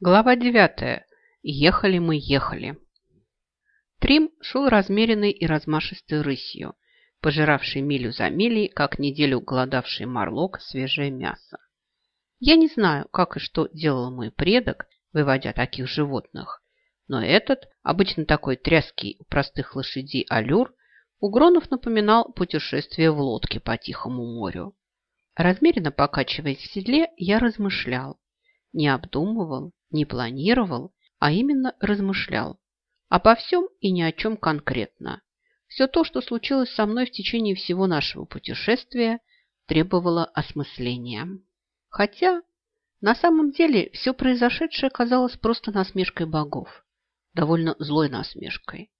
Глава девятая. Ехали мы, ехали. Трим шел размеренной и размашистой рысью, пожиравший милю за милей, как неделю голодавший марлок, свежее мясо. Я не знаю, как и что делал мой предок, выводя таких животных, но этот, обычно такой тряский у простых лошадей аллюр, у Гронов напоминал путешествие в лодке по Тихому морю. Размеренно покачиваясь в седле, я размышлял, не обдумывал, не планировал, а именно размышлял. Обо всем и ни о чем конкретно. Все то, что случилось со мной в течение всего нашего путешествия, требовало осмысления. Хотя, на самом деле, все произошедшее казалось просто насмешкой богов. Довольно злой насмешкой.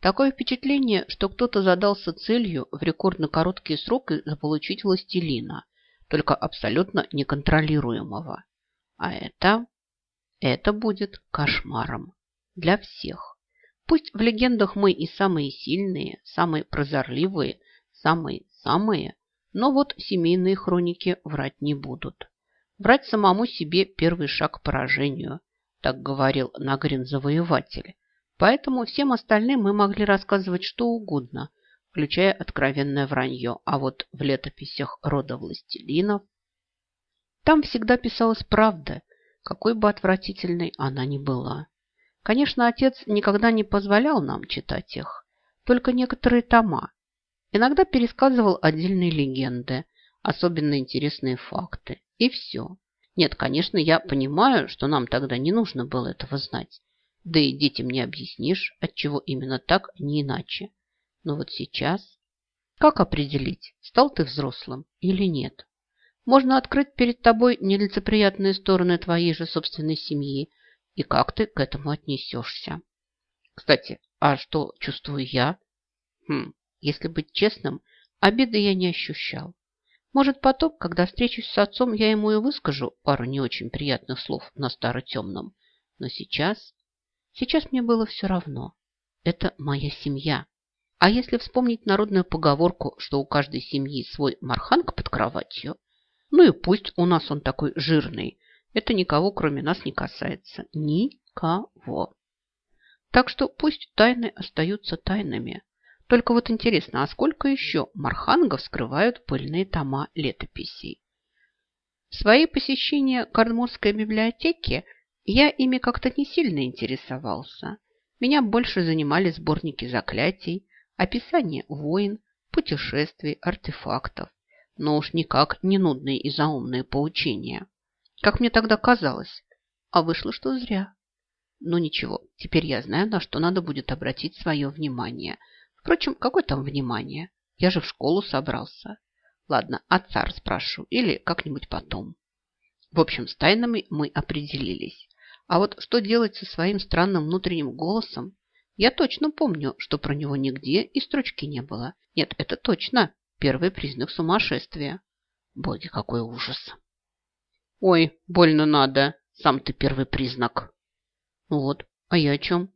Такое впечатление, что кто-то задался целью в рекордно короткие сроки заполучить властелина, только абсолютно неконтролируемого. А это... Это будет кошмаром для всех. Пусть в легендах мы и самые сильные, самые прозорливые, самые-самые, но вот семейные хроники врать не будут. Врать самому себе первый шаг к поражению, так говорил Нагрин-завоеватель. Поэтому всем остальным мы могли рассказывать что угодно, включая откровенное вранье. А вот в летописях рода властелинов там всегда писалась правда, какой бы отвратительной она ни была. Конечно, отец никогда не позволял нам читать их, только некоторые тома. Иногда пересказывал отдельные легенды, особенно интересные факты. И все. Нет, конечно, я понимаю, что нам тогда не нужно было этого знать. Да и детям не объяснишь, отчего именно так, не иначе. Но вот сейчас... Как определить, стал ты взрослым или нет? Можно открыть перед тобой нелицеприятные стороны твоей же собственной семьи и как ты к этому отнесешься. Кстати, а что чувствую я? Хм, если быть честным, обиды я не ощущал. Может, потом, когда встречусь с отцом, я ему и выскажу пару не очень приятных слов на старо-темном. Но сейчас... Сейчас мне было все равно. Это моя семья. А если вспомнить народную поговорку, что у каждой семьи свой марханг под кроватью, ну и пусть у нас он такой жирный. Это никого, кроме нас, не касается. Никого. Так что пусть тайны остаются тайнами. Только вот интересно, а сколько еще мархангов скрывают пыльные тома летописей? Свои посещения Корнморской библиотеки я ими как-то не сильно интересовался. Меня больше занимали сборники заклятий, описание войн, путешествий, артефактов но уж никак не нудные и заумные поучения. Как мне тогда казалось. А вышло, что зря. Но ничего, теперь я знаю, на что надо будет обратить свое внимание. Впрочем, какое там внимание? Я же в школу собрался. Ладно, отца расспрошу или как-нибудь потом. В общем, с тайнами мы определились. А вот что делать со своим странным внутренним голосом? Я точно помню, что про него нигде и строчки не было. Нет, это точно. Первый признак сумасшествия. Боги, какой ужас. Ой, больно надо. Сам ты первый признак. Ну вот, а я о чем?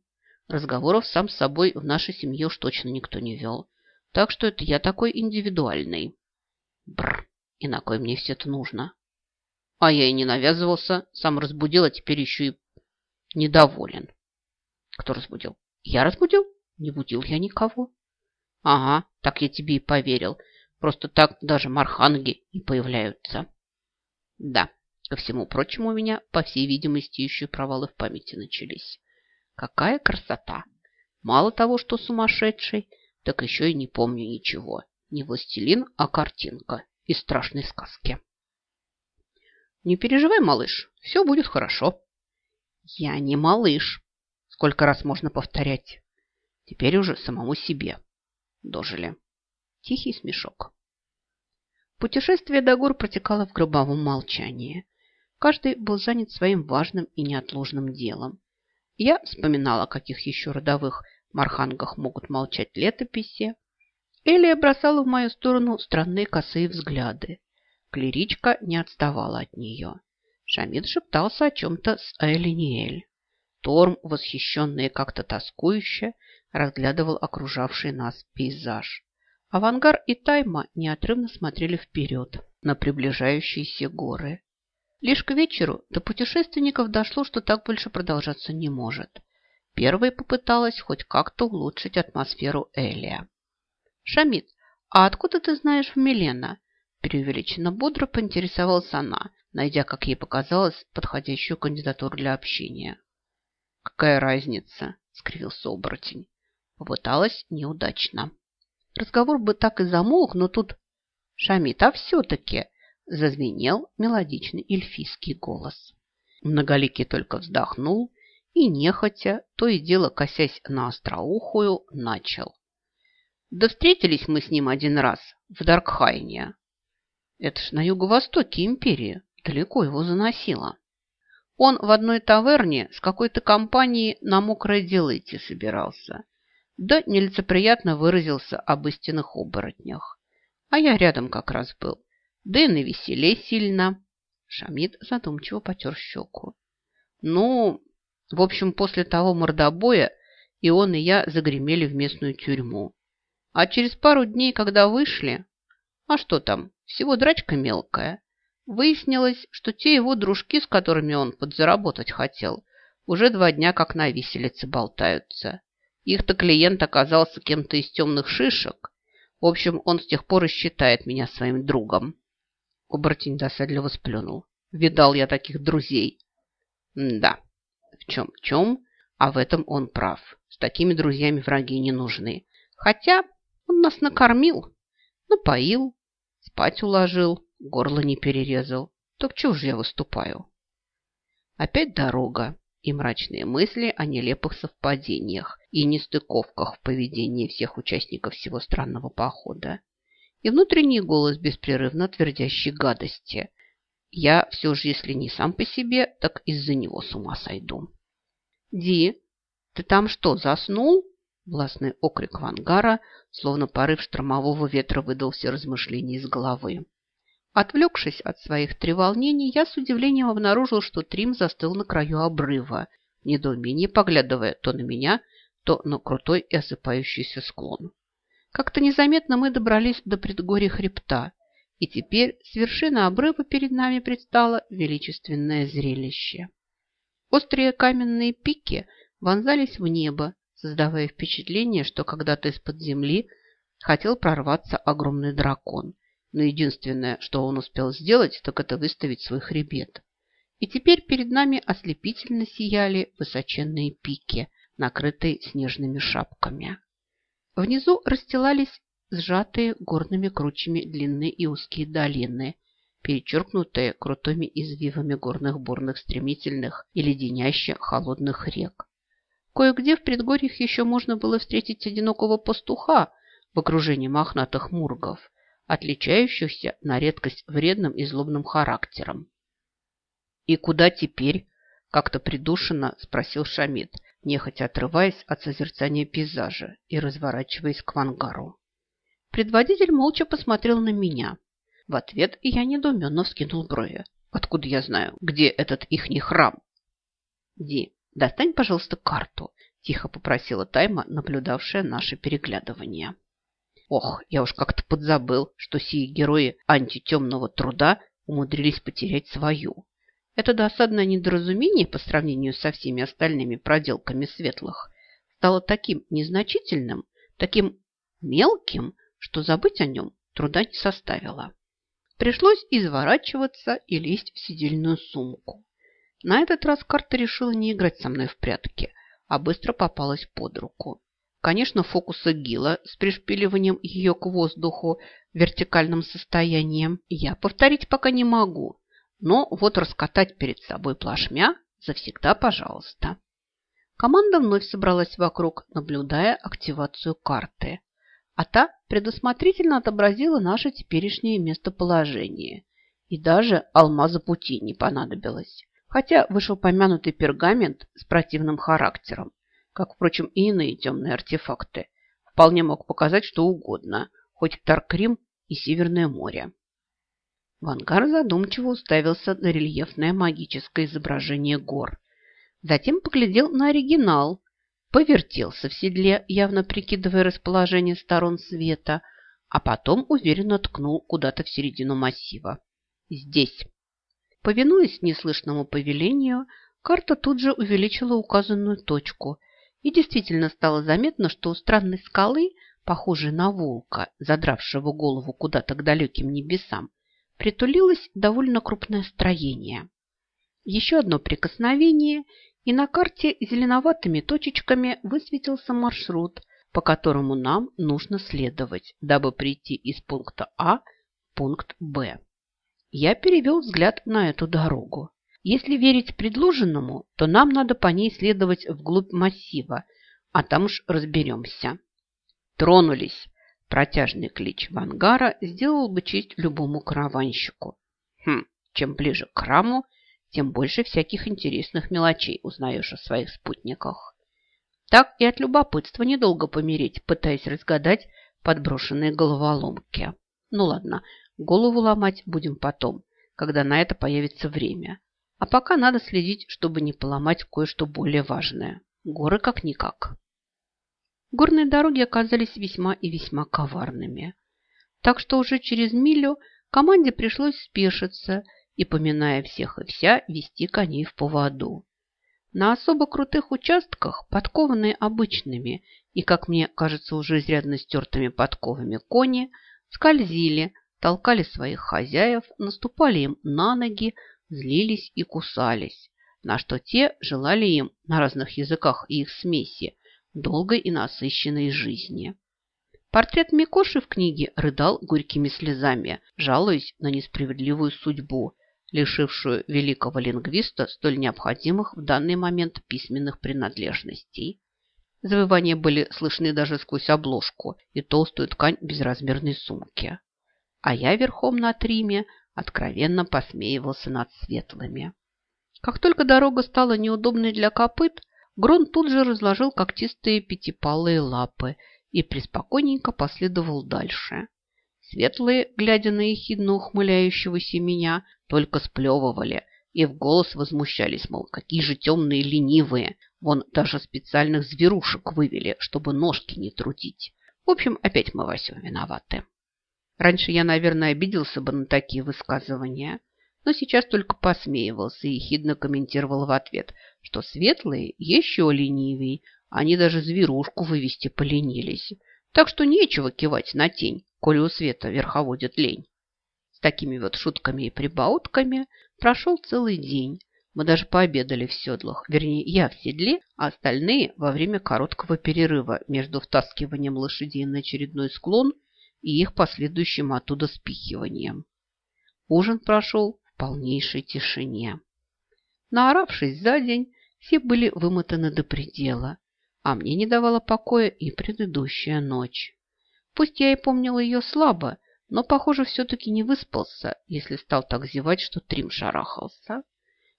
Разговоров сам с собой в нашей семье уж точно никто не вел. Так что это я такой индивидуальный. Бррр, и на кой мне все это нужно? А я и не навязывался, сам разбудил, а теперь еще и недоволен. Кто разбудил? Я разбудил? Не будил я никого. Ага, так я тебе и поверил. Просто так даже марханги и появляются. Да, ко всему прочему у меня, по всей видимости, еще провалы в памяти начались. Какая красота! Мало того, что сумасшедший, так еще и не помню ничего. Не властелин, а картинка из страшной сказки. Не переживай, малыш, все будет хорошо. Я не малыш. Сколько раз можно повторять? Теперь уже самому себе. Дожили. Тихий смешок. Путешествие до гор протекало в гробовом молчании. Каждый был занят своим важным и неотложным делом. Я вспоминала, каких еще родовых мархангах могут молчать летописи. Элия бросала в мою сторону странные косые взгляды. Клеричка не отставала от нее. Шамид шептался о чем-то с Элиниэль. Торм, восхищенный как-то тоскующе, разглядывал окружавший нас пейзаж. Авангар и Тайма неотрывно смотрели вперед на приближающиеся горы. Лишь к вечеру до путешественников дошло, что так больше продолжаться не может. Первой попыталась хоть как-то улучшить атмосферу Элия. «Шамид, а откуда ты знаешь в Милена?» Преувеличенно бодро поинтересовалась она, найдя, как ей показалось, подходящую кандидатуру для общения. «Какая разница?» – скривился оборотень. Попыталась неудачно. Разговор бы так и замолк, но тут... «Шамид, а все-таки!» – зазвенел мелодичный эльфийский голос. Многоликий только вздохнул и, нехотя, то и дело косясь на остроухую, начал. Да встретились мы с ним один раз в Даркхайне. Это ж на юго-востоке империи, далеко его заносило. Он в одной таверне с какой-то компанией на мокрое дело идти собирался. Да нелицеприятно выразился об истинных оборотнях. А я рядом как раз был. Да и навеселей сильно. Шамид задумчиво потер щеку. Ну, в общем, после того мордобоя и он, и я загремели в местную тюрьму. А через пару дней, когда вышли, а что там, всего драчка мелкая, выяснилось, что те его дружки, с которыми он подзаработать хотел, уже два дня как на виселице болтаются. Их-то клиент оказался кем-то из темных шишек. В общем, он с тех пор и считает меня своим другом. Оборотень досадливо сплюнул. Видал я таких друзей. М да, в чем-в чем, а в этом он прав. С такими друзьями враги не нужны. Хотя он нас накормил, напоил, спать уложил, горло не перерезал. Так чего же я выступаю? Опять дорога и мрачные мысли о нелепых совпадениях и нестыковках в поведении всех участников всего странного похода. И внутренний голос, беспрерывно твердящий гадости. Я все же, если не сам по себе, так из-за него с ума сойду. «Ди, ты там что, заснул?» Властный окрик Вангара, словно порыв штормового ветра, выдал все размышления из головы. Отвлекшись от своих треволнений, я с удивлением обнаружил, что Трим застыл на краю обрыва, в недоумении поглядывая то на меня, то на крутой и осыпающийся склон. Как-то незаметно мы добрались до предгорья хребта, и теперь с вершины обрыва перед нами предстало величественное зрелище. Острые каменные пики вонзались в небо, создавая впечатление, что когда-то из-под земли хотел прорваться огромный дракон. Но единственное, что он успел сделать, так это выставить свой хребет. И теперь перед нами ослепительно сияли высоченные пики, накрытые снежными шапками. Внизу расстилались сжатые горными кручами длинные и узкие долины, перечеркнутые крутыми извивами горных бурных стремительных и леденяще холодных рек. Кое-где в предгорьях еще можно было встретить одинокого пастуха в окружении мохнатых мургов, отличающихся на редкость вредным и злобным характером. «И куда теперь?» – как-то придушенно спросил Шамид, нехотя отрываясь от созерцания пейзажа и разворачиваясь к вангару. Предводитель молча посмотрел на меня. В ответ я недоуменно вскинул брови. Откуда я знаю, где этот ихний храм? Ди, «Достань, пожалуйста, карту», – тихо попросила Тайма, наблюдавшая наше переглядывание. Ох, я уж как-то подзабыл, что сии герои антитемного труда умудрились потерять свою. Это досадное недоразумение по сравнению со всеми остальными проделками светлых стало таким незначительным, таким мелким, что забыть о нем труда не составило. Пришлось изворачиваться и лезть в сидельную сумку. На этот раз карта решила не играть со мной в прятки, а быстро попалась под руку. Конечно, фокусы Гила с пришпиливанием ее к воздуху в вертикальном состоянии я повторить пока не могу, но вот раскатать перед собой плашмя завсегда пожалуйста. Команда вновь собралась вокруг, наблюдая активацию карты, а та предусмотрительно отобразила наше теперешнее местоположение, и даже алмаза пути не понадобилось хотя вышеупомянутый пергамент с противным характером, как, впрочем, и иные темные артефакты, вполне мог показать что угодно, хоть Таркрим и Северное море. Вангар задумчиво уставился на рельефное магическое изображение гор. Затем поглядел на оригинал, повертелся в седле, явно прикидывая расположение сторон света, а потом уверенно ткнул куда-то в середину массива. Здесь. Повинуясь неслышному повелению, карта тут же увеличила указанную точку, и действительно стало заметно, что у странной скалы, похожей на волка, задравшего голову куда-то к далеким небесам, притулилось довольно крупное строение. Еще одно прикосновение, и на карте зеленоватыми точечками высветился маршрут, по которому нам нужно следовать, дабы прийти из пункта А в пункт Б. Я перевел взгляд на эту дорогу. Если верить предложенному, то нам надо по ней следовать вглубь массива, а там уж разберемся. Тронулись. Протяжный клич Вангара сделал бы честь любому караванщику. Хм, чем ближе к храму, тем больше всяких интересных мелочей узнаешь о своих спутниках. Так и от любопытства недолго помереть, пытаясь разгадать подброшенные головоломки. Ну ладно, голову ломать будем потом, когда на это появится время. А пока надо следить, чтобы не поломать кое-что более важное. Горы как-никак. Горные дороги оказались весьма и весьма коварными. Так что уже через милю команде пришлось спешиться и, поминая всех и вся, вести коней в поводу. На особо крутых участках, подкованные обычными и, как мне кажется, уже изрядно стертыми подковами кони, скользили, толкали своих хозяев, наступали им на ноги, злились и кусались, на что те желали им на разных языках и их смеси долгой и насыщенной жизни. Портрет Микоши в книге рыдал горькими слезами, жалуясь на несправедливую судьбу, лишившую великого лингвиста столь необходимых в данный момент письменных принадлежностей. Завывания были слышны даже сквозь обложку и толстую ткань безразмерной сумки. А я верхом на триме откровенно посмеивался над светлыми. Как только дорога стала неудобной для копыт, Грон тут же разложил когтистые пятипалые лапы и преспокойненько последовал дальше. Светлые, глядя на ехидно ухмыляющегося меня, только сплевывали и в голос возмущались, мол, какие же темные ленивые. Вон даже специальных зверушек вывели, чтобы ножки не трудить. В общем, опять мы во всем виноваты. Раньше я, наверное, обиделся бы на такие высказывания, но сейчас только посмеивался и ехидно комментировал в ответ, что светлые еще ленивей, они даже зверушку вывести поленились. Так что нечего кивать на тень коли у света верховодит лень. С такими вот шутками и прибаутками прошел целый день. Мы даже пообедали в седлах, вернее, я в седле, а остальные во время короткого перерыва между втаскиванием лошадей на очередной склон и их последующим оттуда спихиванием. Ужин прошел в полнейшей тишине. Наоравшись за день, все были вымотаны до предела, а мне не давала покоя и предыдущая ночь. Пусть я и помнила ее слабо, но, похоже, все-таки не выспался, если стал так зевать, что Трим шарахался.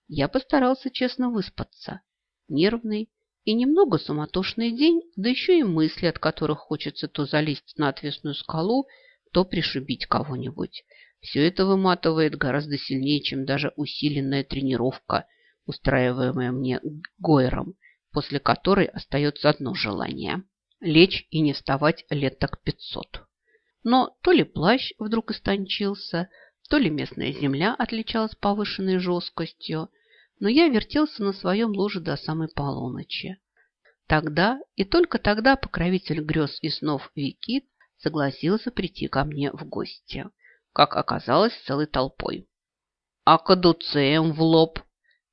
Я постарался честно выспаться. Нервный и немного суматошный день, да еще и мысли, от которых хочется то залезть на отвесную скалу, то пришибить кого-нибудь. Все это выматывает гораздо сильнее, чем уже усиленная тренировка, устраиваемая мне Гойером, после которой остается одно желание лечь и не вставать лет так пятьсот. Но то ли плащ вдруг истончился, то ли местная земля отличалась повышенной жесткостью, но я вертелся на своем ложе до самой полуночи. Тогда и только тогда покровитель грез и снов Викит согласился прийти ко мне в гости, как оказалось, целой толпой. А кадуцеем в лоб!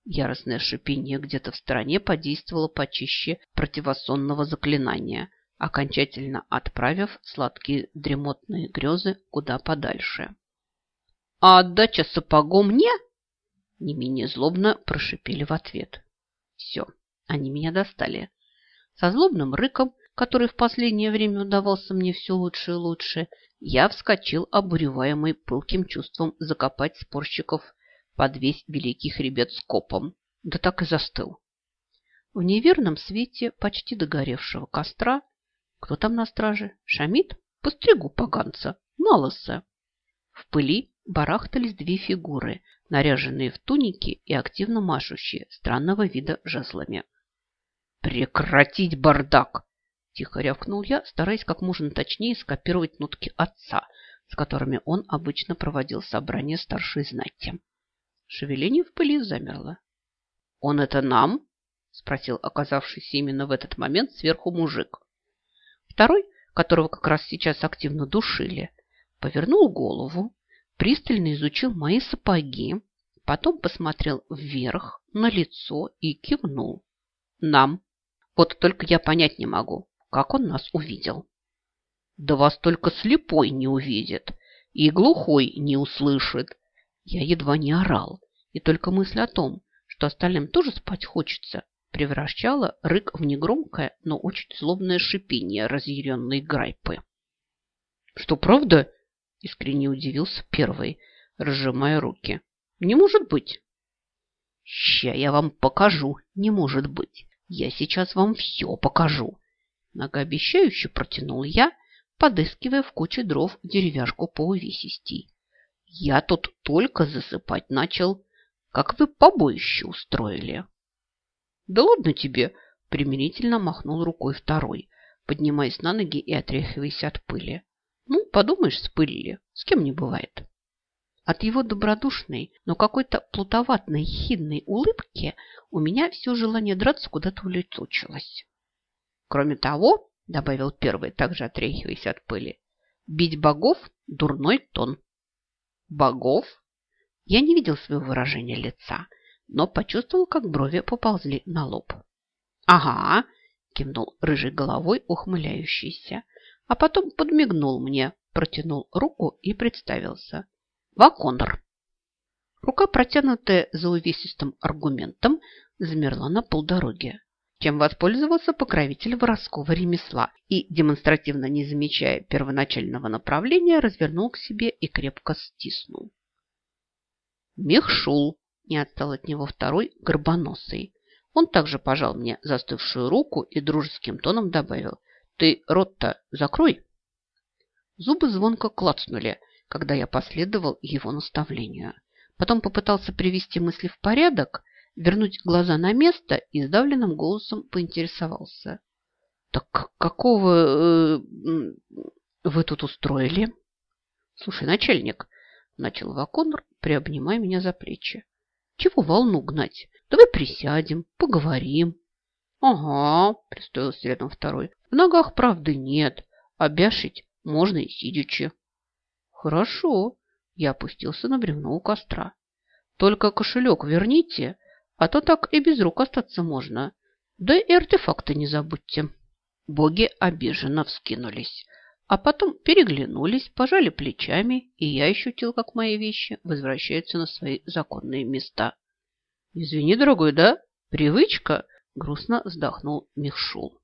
Яростное шипение где-то в стороне подействовало почище противосонного заклинания, окончательно отправив сладкие дремотные грезы куда подальше. «А отдача сапогом мне?» Не менее злобно прошипели в ответ. «Все, они меня достали». Со злобным рыком, который в последнее время удавался мне все лучше и лучше, я вскочил, обуреваемый пылким чувством закопать спорщиков под весь великий хребет скопом. Да так и застыл. В неверном свете почти догоревшего костра кто там на страже? Шамид? Постригу поганца. Малоса. В пыли барахтались две фигуры, наряженные в туники и активно машущие, странного вида жезлами. «Прекратить бардак!» – тихо рявкнул я, стараясь как можно точнее скопировать нотки отца, с которыми он обычно проводил собрание старшей знати. Шевеление в пыли замерло. «Он это нам?» – спросил оказавшийся именно в этот момент сверху мужик. Второй, которого как раз сейчас активно душили, повернул голову, пристально изучил мои сапоги, потом посмотрел вверх на лицо и кивнул. «Нам. Вот только я понять не могу, как он нас увидел». «Да вас только слепой не увидит и глухой не услышит», я едва не орал, и только мысль о том, что остальным тоже спать хочется, превращала рык в негромкое, но очень злобное шипение разъяренной грайпы. «Что, правда?» – искренне удивился первый, разжимая руки. «Не может быть!» «Ща я вам покажу, не может быть! Я сейчас вам все покажу!» Многообещающе протянул я, подыскивая в куче дров деревяшку по увесистей. Я тут только засыпать начал, как вы побоище устроили. Да ладно тебе, примирительно махнул рукой второй, поднимаясь на ноги и отряхиваясь от пыли. Ну, подумаешь, спылили, с кем не бывает. От его добродушной, но какой-то плутоватной, хидной улыбки у меня все желание драться куда-то улетучилось. Кроме того, добавил первый, также отряхиваясь от пыли, бить богов – дурной тон. Богов? Я не видел своего выражения лица, но почувствовал, как брови поползли на лоб. Ага, кивнул рыжей головой ухмыляющийся, а потом подмигнул мне, протянул руку и представился. Ваконр. Рука, протянутая за увесистым аргументом, замерла на полдороге чем воспользовался покровитель воровского ремесла и, демонстративно не замечая первоначального направления, развернул к себе и крепко стиснул. Мехшул, не отстал от него второй, горбоносый. Он также пожал мне застывшую руку и дружеским тоном добавил, «Ты рот-то закрой!» Зубы звонко клацнули, когда я последовал его наставлению. Потом попытался привести мысли в порядок, вернуть глаза на место и сдавленным голосом поинтересовался. «Так какого э, вы тут устроили?» «Слушай, начальник», – начал Ваконр, приобнимая меня за плечи. «Чего волну гнать? Давай присядем, поговорим». «Ага», – пристоился рядом второй. «В ногах правды нет, а бяшить можно и сидячи». «Хорошо», – я опустился на бревно у костра. «Только кошелек верните, а то так и без рук остаться можно. Да и артефакты не забудьте. Боги обиженно вскинулись, а потом переглянулись, пожали плечами, и я ощутил, как мои вещи возвращаются на свои законные места. «Извини, дорогой, да? Привычка?» – грустно вздохнул Михшул.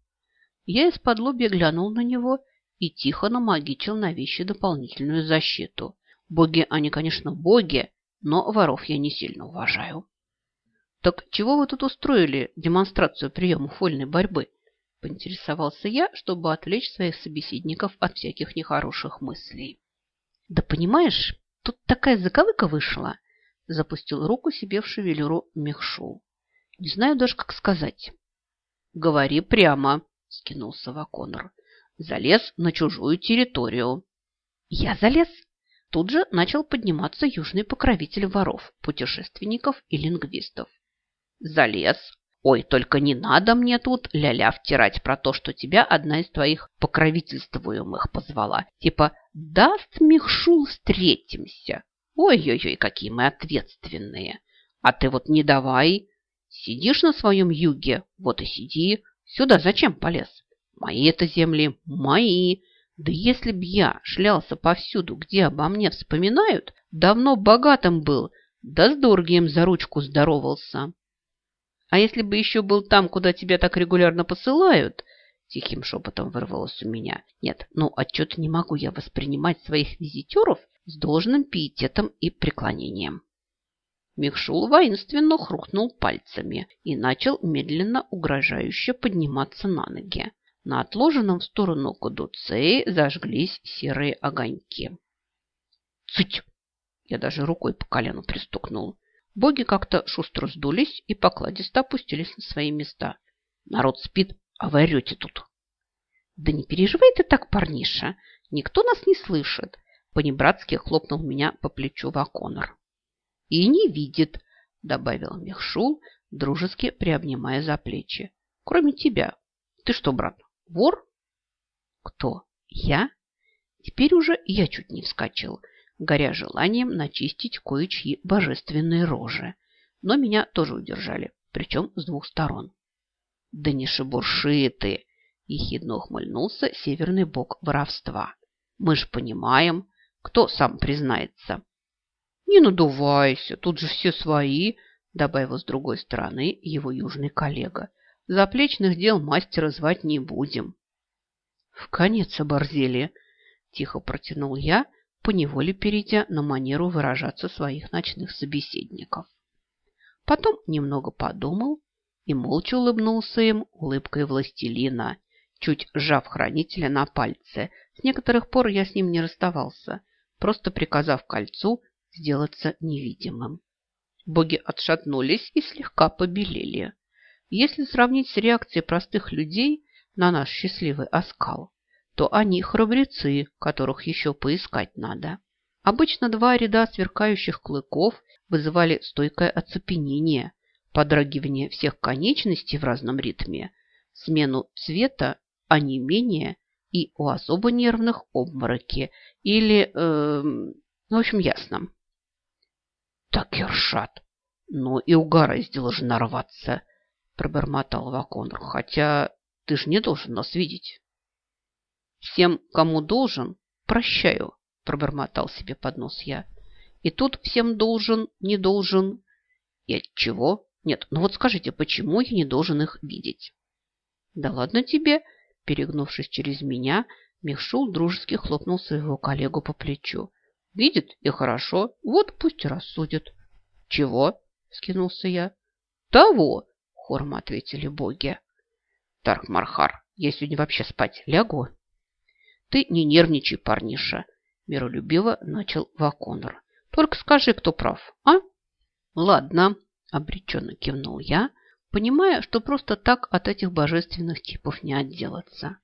Я из-под лобья глянул на него и тихо намагичил на вещи дополнительную защиту. Боги, они, конечно, боги, но воров я не сильно уважаю. «Так чего вы тут устроили демонстрацию приемов вольной борьбы?» – поинтересовался я, чтобы отвлечь своих собеседников от всяких нехороших мыслей. «Да понимаешь, тут такая заковыка вышла!» – запустил руку себе в шевелюру Мехшул. «Не знаю даже, как сказать». «Говори прямо!» – скинулся Ваконор. «Залез на чужую территорию». «Я залез?» Тут же начал подниматься южный покровитель воров, путешественников и лингвистов. Залез. Ой, только не надо мне тут ля-ля втирать про то, что тебя одна из твоих покровительствуемых позвала. Типа, даст Михшул, встретимся. Ой-ой-ой, какие мы ответственные. А ты вот не давай. Сидишь на своем юге, вот и сиди. Сюда зачем полез? Мои это земли, мои. Да если б я шлялся повсюду, где обо мне вспоминают, давно богатым был, да с Доргием за ручку здоровался. А если бы еще был там, куда тебя так регулярно посылают, тихим шепотом вырвалось у меня. Нет, ну отчет не могу я воспринимать своих визитеров с должным пиететом и преклонением. Михшул воинственно хрустнул пальцами и начал медленно угрожающе подниматься на ноги. На отложенном в сторону кадуцеи зажглись серые огоньки. «Цыть!» Я даже рукой по колену пристукнул. Боги как-то шустро сдулись и покладисто опустились на свои места. Народ спит, а вы орете тут. Да не переживай ты так, парниша. Никто нас не слышит. Понебратски хлопнул меня по плечу Ваконор. И не видит, добавил Мехшул, дружески приобнимая за плечи. Кроме тебя. Ты что, брат, вор? Кто? Я? Теперь уже я чуть не вскочил, горя желанием начистить кое-чьи божественные рожи. Но меня тоже удержали, причем с двух сторон. Да не шебурши ты! Ехидно ухмыльнулся северный бок воровства. Мы ж понимаем, кто сам признается. Не надувайся, тут же все свои, добавил с другой стороны его южный коллега. Заплечных дел мастера звать не будем. В конец оборзели, тихо протянул я, поневоле перейдя на манеру выражаться своих ночных собеседников. Потом немного подумал и молча улыбнулся им улыбкой властелина, чуть сжав хранителя на пальце. С некоторых пор я с ним не расставался, просто приказав кольцу сделаться невидимым. Боги отшатнулись и слегка побелели. Если сравнить с реакцией простых людей на наш счастливый оскал, то они храбрецы, которых еще поискать надо. Обычно два ряда сверкающих клыков вызывали стойкое оцепенение, подрагивание всех конечностей в разном ритме, смену цвета, онемение и у особо нервных обмороки или, э, в общем, ясно. Так, Ершат, ну и угораздило же нарваться, пробормотал Ваконр, хотя ты ж не должен нас видеть. Всем, кому должен, прощаю, пробормотал себе под нос я. И тут всем должен, не должен. И от чего? Нет, ну вот скажите, почему я не должен их видеть? Да ладно тебе, перегнувшись через меня, Мехшул дружески хлопнул своего коллегу по плечу. Видит и хорошо, вот пусть рассудит. Чего? Скинулся я. Того, хором ответили боги. Таркмархар, я сегодня вообще спать лягу? Ты не нервничай, парниша, миролюбиво начал Ваконор. Только скажи, кто прав, а? Ладно, обреченно кивнул я, понимая, что просто так от этих божественных типов не отделаться.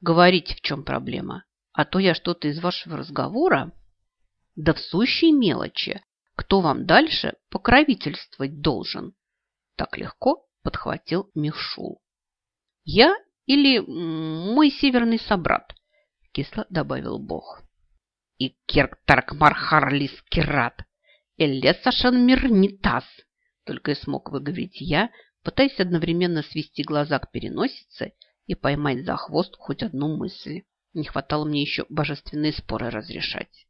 Говорите, в чем проблема, а то я что-то из вашего разговора... Да в сущей мелочи. Кто вам дальше покровительствовать должен? Так легко подхватил Мишул. Я или мой северный собрат? Кисло добавил Бог. И Кирк Таркмархарлис Кират. Элесашан Мирнитас. Только и смог выговорить я, пытаясь одновременно свести глаза к переносице и поймать за хвост хоть одну мысль. Не хватало мне еще божественные споры разрешать.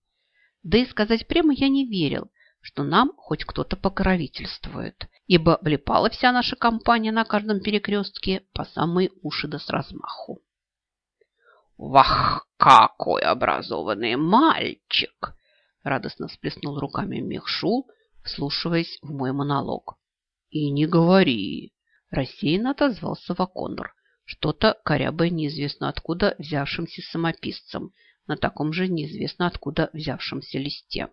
Да и сказать прямо я не верил, что нам хоть кто-то покровительствует, ибо влипала вся наша компания на каждом перекрестке по самые уши да с размаху. «Вах, какой образованный мальчик!» радостно всплеснул руками Мехшул, вслушиваясь в мой монолог. «И не говори!» – рассеянно отозвался Ваконор, что-то корябая неизвестно откуда взявшимся самописцем на таком же неизвестно откуда взявшемся листе.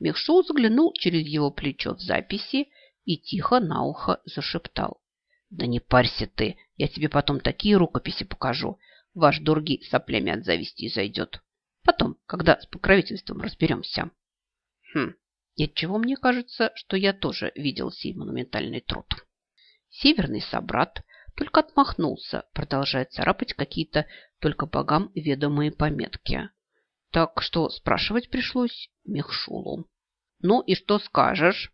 Мехшул заглянул через его плечо в записи и тихо на ухо зашептал. «Да не парься ты, я тебе потом такие рукописи покажу. Ваш Дурги соплями от зависти зайдет. Потом, когда с покровительством разберемся». Хм, и отчего мне кажется, что я тоже видел сей монументальный труд. Северный собрат только отмахнулся, продолжая царапать какие-то только богам ведомые пометки. Так что спрашивать пришлось Мехшулу. «Ну и что скажешь?»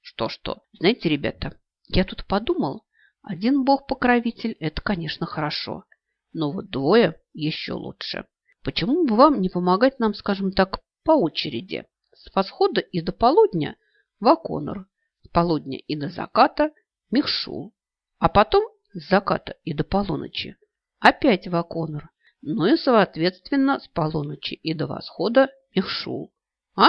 «Что-что? Знаете, ребята, я тут подумал, один бог-покровитель – это, конечно, хорошо, но вот двое еще лучше. Почему бы вам не помогать нам, скажем так, по очереди? С восхода и до полудня – Ваконор, с полудня и до заката – Мехшул, а потом с заката и до полуночи опять Ваконор, ну и, соответственно, с полуночи и до восхода Мехшул. А?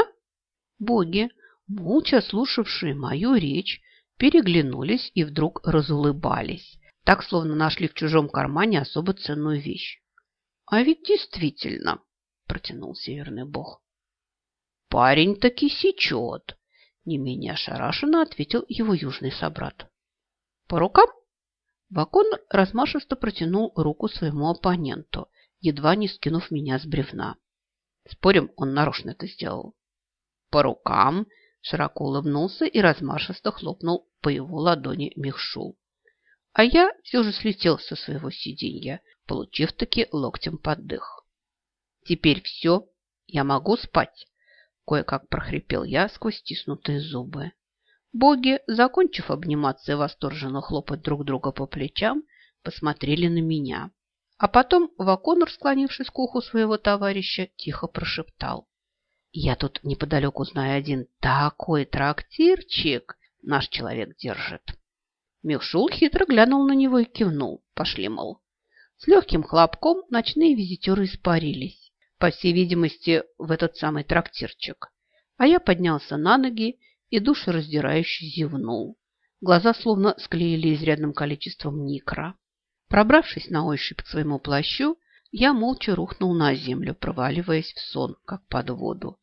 Боги, молча слушавшие мою речь, переглянулись и вдруг разулыбались, так, словно нашли в чужом кармане особо ценную вещь. А ведь действительно, протянул северный бог. Парень таки сечет, не менее ошарашенно ответил его южный собрат. По рукам? Вакон размашисто протянул руку своему оппоненту, едва не скинув меня с бревна. Спорим, он нарочно это сделал. По рукам Широко улыбнулся и размашисто хлопнул по его ладони Михшул. А я все же слетел со своего сиденья, получив таки локтем под дых. Теперь все, я могу спать, кое-как прохрипел я сквозь стиснутые зубы. Боги, закончив обниматься и восторженно хлопать друг друга по плечам, посмотрели на меня. А потом Ваконор, склонившись к уху своего товарища, тихо прошептал. «Я тут неподалеку знаю один такой трактирчик наш человек держит». Мехшул хитро глянул на него и кивнул. Пошли, мол. С легким хлопком ночные визитеры испарились, по всей видимости, в этот самый трактирчик. А я поднялся на ноги и душераздирающе зевнул. Глаза словно склеили изрядным количеством никра. Пробравшись на ощупь к своему плащу, я молча рухнул на землю, проваливаясь в сон, как под воду.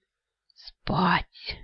Спать!